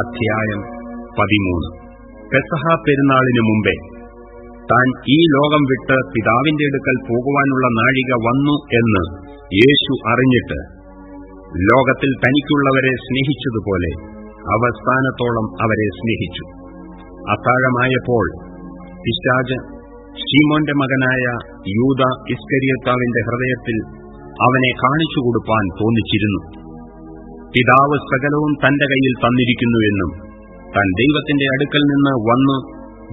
അധ്യായം പതിമൂന്ന്. പെസഹ പെരുന്നാളിനു മുമ്പേ താൻ ഈ ലോകം വിട്ട് പിതാവിന്റെ അടുക്കൽ പോകുവാനുള്ള നാഴിക വന്നു എന്ന് യേശു അറിഞ്ഞിട്ട് ലോകത്തിൽ തനിക്കുള്ളവരെ സ്നേഹിച്ചതുപോലെ അവസാനത്തോളം അവരെ സ്നേഹിച്ചു. അത്താഴമായപ്പോൾ പിശാജ് ഷീമോന്റെ മകനായ യൂത ഇസ്കരിയത്താവിന്റെ ഹൃദയത്തിൽ അവനെ കാണിച്ചു കൊടുപ്പാൻ തോന്നിച്ചിരുന്നു. പിതാവ് സകലവും തന്റെ കയ്യിൽ തന്നിരിക്കുന്നുവെന്നും താൻ ദൈവത്തിന്റെ അടുക്കൽ നിന്ന് വന്ന്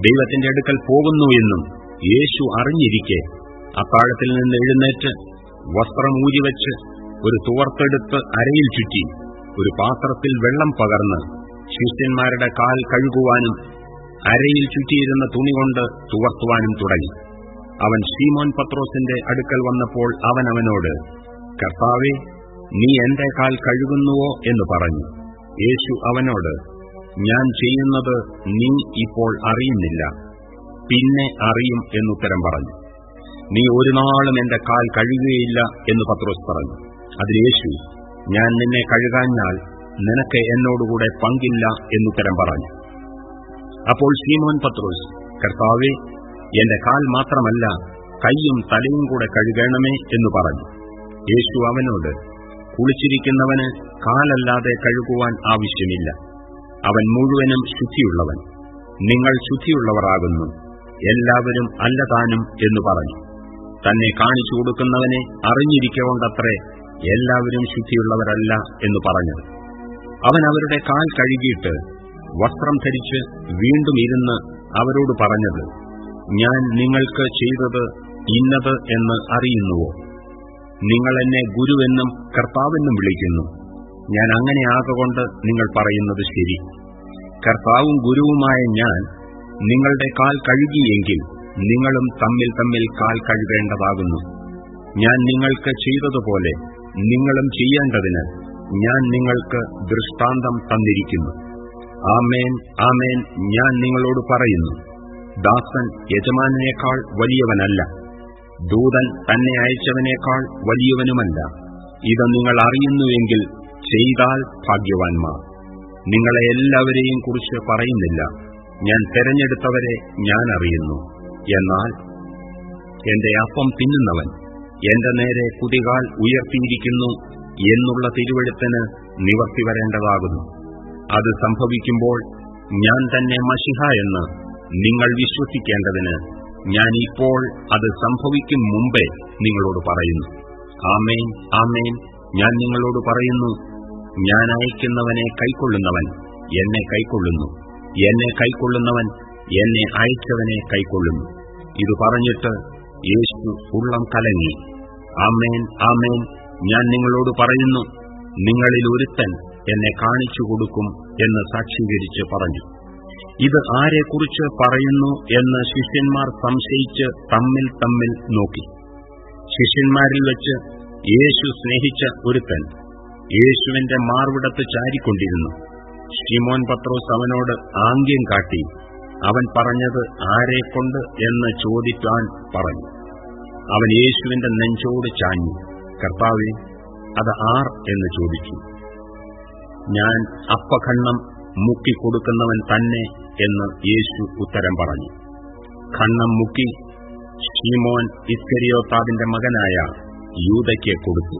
ദൈവത്തിന്റെ അടുക്കൽ പോകുന്നു എന്നും യേശു അറിഞ്ഞിരിക്കെ. അത്താഴത്തിൽ നിന്ന് എഴുന്നേറ്റ് വസ്ത്രം ഊരിവെച്ച് ഒരു തുവർത്തെടുത്ത് അരയിൽ ചുറ്റി ഒരു പാത്രത്തിൽ വെള്ളം പകർന്ന് ശിഷ്യന്മാരുടെ കാൽ കഴുകുവാനും അരയിൽ ചുറ്റിയിരുന്ന തുണി കൊണ്ട് തുവർത്തുവാനും തുടങ്ങി. അവൻ ഷീമോൻ പത്രോസിന്റെ അടുക്കൽ വന്നപ്പോൾ അവൻ അവനോട് കർത്താവേ നീ എന്റെ കാൽ കഴുകുന്നുവോ എന്ന് പറഞ്ഞു. യേശു അവനോട് ഞാൻ ചെയ്യുന്നത് നീ ഇപ്പോൾ അറിയുന്നില്ല. പിന്നെ അറിയും എന്നുത്തരം പറഞ്ഞു. നീ ഒരു നാളും എന്റെ കാൽ കഴുകുകയില്ല എന്ന് പത്രോസ് പറഞ്ഞു. അതിൽ യേശു ഞാൻ നിന്നെ കഴുകാഞ്ഞാൽ നിനക്ക് എന്നോടുകൂടെ പങ്കില്ല എന്നുത്തരം പറഞ്ഞു. അപ്പോൾ സീമോൻ പത്രോസ് കർത്താവെ എന്റെ കാൽ മാത്രമല്ല കൈയും തലയും കൂടെ കഴുകണമേ എന്ന് പറഞ്ഞു. യേശു അവനോട് കുളിച്ചിരിക്കുന്നവന് കാലല്ലാതെ കഴുകുവാൻ ആവശ്യമില്ല. അവൻ മുഴുവനും ശുദ്ധിയുള്ളവൻ. നിങ്ങൾ ശുദ്ധിയുള്ളവരാകുന്നു. എല്ലാവരും അല്ലതാനും എന്ന് പറഞ്ഞു. തന്നെ കാണിച്ചു കൊടുക്കുന്നവനെ അറിഞ്ഞിരിക്കൊണ്ടത്രേ എല്ലാവരും ശുദ്ധിയുള്ളവരല്ല എന്ന് പറഞ്ഞത്. അവൻ അവരുടെ കാൽ കഴുകിയിട്ട് വസ്ത്രം ധരിച്ച് വീണ്ടും ഇരുന്ന് അവരോട് പറഞ്ഞത് ഞാൻ നിങ്ങൾക്ക് ചെയ്തത് ഇന്നത് എന്ന് അറിയുന്നുവോ? നിങ്ങൾ എന്നെ ഗുരുവെന്നും കർത്താവെന്നും വിളിക്കുന്നു. ഞാൻ അങ്ങനെ ആകൊണ്ട് നിങ്ങൾ പറയുന്നത് ശരി. കർത്താവും ഗുരുവുമായ ഞാൻ നിങ്ങളുടെ കാൽ കഴുകിയെങ്കിൽ നിങ്ങളും തമ്മിൽ തമ്മിൽ കാൽ കഴുകേണ്ടതാകുന്നു. ഞാൻ നിങ്ങൾക്ക് ചെയ്തതുപോലെ നിങ്ങളും ചെയ്യേണ്ടതിന് ഞാൻ നിങ്ങൾക്ക് ദൃഷ്ടാന്തം തന്നിരിക്കുന്നു. ആമേൻ ആമേൻ ഞാൻ നിങ്ങളോട് പറയുന്നു. ദാസൻ യജമാനേക്കാൾ വലിയവനല്ല. ദൂതൻ തന്നെ അയച്ചവനേക്കാൾ വലിയവനുമല്ല. ഇത് നിങ്ങൾ അറിയുന്നുവെങ്കിൽ ചെയ്താൽ ഭാഗ്യവാൻമാർ നിങ്ങളെ എല്ലാവരെയും കുറിച്ച് പറയുന്നില്ല. ഞാൻ തെരഞ്ഞെടുത്തവരെ ഞാൻ അറിയുന്നു. എന്നാൽ എന്റെ അപ്പം തിന്നുന്നവൻ എന്റെ നേരെ കുതികാൽ ഉയർത്തിയിരിക്കുന്നു എന്നുള്ള തിരുവഴുത്തിന് നിവർത്തി വരേണ്ടതാകുന്നു. അത് സംഭവിക്കുമ്പോൾ ഞാൻ തന്നെ മഷിഹ എന്ന് നിങ്ങൾ വിശ്വസിക്കേണ്ടതിന് ഞാൻ ഇപ്പോൾ അത് സംഭവിക്കും മുമ്പേ നിങ്ങളോട് പറയുന്നു. ആമേൻ ആമേൻ. ഞാൻ നിങ്ങളോട് പറയുന്നു ഞാൻ അയക്കുന്നവനെ കൈക്കൊള്ളുന്നവൻ എന്നെ കൈക്കൊള്ളുന്നു. എന്നെ കൈക്കൊള്ളുന്നവൻ എന്നെ അയച്ചവനെ കൈക്കൊള്ളുന്നു. ഇത് പറഞ്ഞിട്ട് യേശു ഉള്ളം കലങ്ങി. ആമേൻ ആമേൻ. ഞാൻ നിങ്ങളോട് പറയുന്നു നിങ്ങളിൽ ഒരുത്തൻ എന്നെ കാണിച്ചു കൊടുക്കും എന്ന് സാക്ഷീകരിച്ച് പറഞ്ഞു. ഇത് ആരെക്കുറിച്ച് പറയുന്നു എന്ന് ശിഷ്യന്മാർ സംശയിച്ച് തമ്മിൽ തമ്മിൽ നോക്കി. ശിഷ്യന്മാരിൽ വെച്ച് യേശു സ്നേഹിച്ച ഒരുത്തൻ യേശുവിന്റെ മാർവിടത്ത് ചാരിക്കൊണ്ടിരുന്നു. ഷിമോൻ പത്രോസ് അവനോട് ആംഗ്യം കാട്ടി അവൻ പറഞ്ഞത് ആരെക്കൊണ്ട് എന്ന് ചോദിക്കാൻ പറഞ്ഞു. അവൻ യേശുവിന്റെ നെഞ്ചോട് ചാഞ്ഞു കർത്താവെ അത് ആർ? എന്ന് ചോദിച്ചു. ഞാൻ അപ്പഖണ്ണം മുക്കിക്കൊടുക്കുന്നവൻ തന്നെ എന്ന് യേശു ഉത്തരം പറഞ്ഞു. കണ്ണം മുക്കി ഷീമോൻ ഇസ്കരിയോത്താവിന്റെ മകനായ യൂതയ്ക്ക് കൊടുത്തു.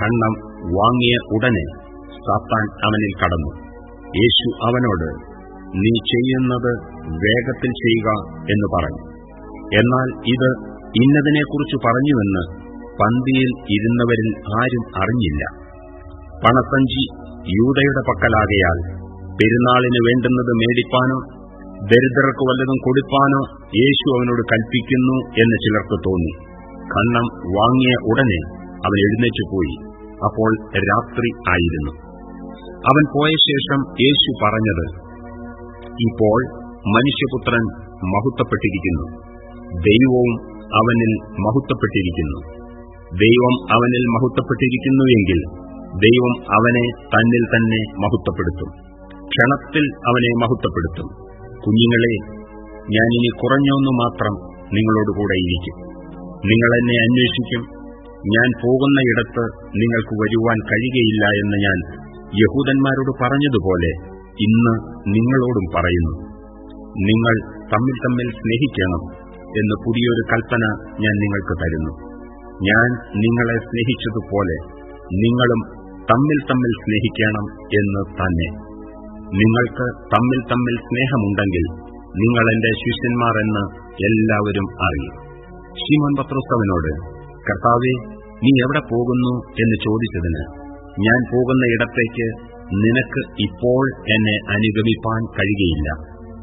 കണ്ണം വാങ്ങിയ ഉടനെ സാത്താൻ അവനിൽ കടന്നു. യേശു അവനോട് നീ ചെയ്യുന്നത് വേഗത്തിൽ ചെയ്യുക എന്ന് പറഞ്ഞു. എന്നാൽ ഇത് ഇന്നതിനെക്കുറിച്ച് പറഞ്ഞുവെന്ന് പന്തിയിൽ ഇരുന്നവരിൽ ആരും അറിഞ്ഞില്ല. പണസഞ്ചി യൂതയുടെ പക്കലാകയാൽ പെരുന്നാളിന് വേണ്ടുന്നത് മേടിപ്പാനോ ദരിദ്രർക്ക് വല്ലതും കൊടുപ്പാനോ യേശു അവനോട് കൽപ്പിക്കുന്നു എന്ന് ചിലർക്ക് തോന്നി. കണ്ണം വാങ്ങിയ ഉടനെ അവൻ എഴുന്നേറ്റ് പോയി. അപ്പോൾ രാത്രി ആയിരുന്നു. അവൻ പോയ ശേഷം യേശു പറഞ്ഞത് ഇപ്പോൾ മനുഷ്യപുത്രൻ മഹത്വപ്പെട്ടിരിക്കുന്നു. ദൈവവും അവനിൽ മഹത്വപ്പെട്ടിരിക്കുന്നു. ദൈവം അവനിൽ മഹത്വപ്പെട്ടിരിക്കുന്നുവെങ്കിൽ ദൈവം അവനെ തന്നിൽ തന്നെ മഹത്വപ്പെടുത്തും. ക്ഷണത്തിൽ അവനെ മഹത്വപ്പെടുത്തും. കുഞ്ഞുങ്ങളെ ഞാനിനി കുറഞ്ഞൊന്നു മാത്രം നിങ്ങളോടുകൂടെ ഇരിക്കും. നിങ്ങളെന്നെ അന്വേഷിക്കും. ഞാൻ പോകുന്നയിടത്ത് നിങ്ങൾക്ക് വരുവാൻ കഴിയുകയില്ല എന്ന് ഞാൻ യഹൂദന്മാരോട് പറഞ്ഞതുപോലെ ഇന്ന് നിങ്ങളോടും പറയുന്നു. നിങ്ങൾ തമ്മിൽ തമ്മിൽ സ്നേഹിക്കണം എന്ന് പുതിയൊരു കൽപ്പന ഞാൻ നിങ്ങൾക്ക് തരുന്നു. ഞാൻ നിങ്ങളെ സ്നേഹിച്ചതുപോലെ നിങ്ങളും തമ്മിൽ തമ്മിൽ സ്നേഹിക്കണം എന്ന് തന്നെ. നിങ്ങൾക്ക് തമ്മിൽ തമ്മിൽ സ്നേഹമുണ്ടെങ്കിൽ നിങ്ങൾ എന്റെ ശിഷ്യന്മാർ എന്ന് എല്ലാവരും അറിയും. ശിമോൻ പത്രോസ്തവനോട് കർത്താവെ നീ എവിടെ പോകുന്നു? എന്ന് ചോദിച്ചതിന് ഞാൻ പോകുന്ന ഇടത്തേക്ക് നിനക്ക് ഇപ്പോൾ എന്നെ അനുഗമിപ്പാൻ കഴിയുകയില്ല.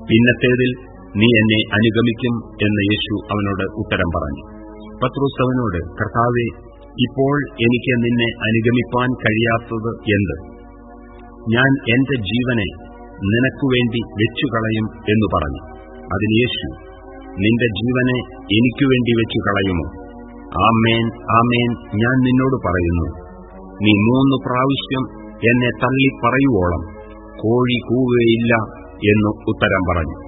പിന്നത്തേതിൽ നീ എന്നെ അനുഗമിക്കും എന്ന് യേശു അവനോട് ഉത്തരം പറഞ്ഞു. പത്രോസ്തവനോട് കർത്താവെ ഇപ്പോൾ എനിക്ക് നിന്നെ അനുഗമിപ്പാൻ കഴിയാത്തത് എന്ത്? ഞാൻ എന്റെ ജീവനെ നിനക്കുവേണ്ടി വെച്ചുകളയും എന്ന് പറഞ്ഞു. അതിന് യേശു നിന്റെ ജീവനെ എനിക്കുവേണ്ടി വെച്ചുകളയുമോ? ആമേൻ ആമേൻ ഞാൻ നിന്നോട് പറയുന്നു. നീ മൂന്ന് പ്രാവശ്യം എന്നെ തള്ളി പറയുവോളം കോഴി കൂവുകയില്ല എന്ന് ഉത്തരം പറഞ്ഞു.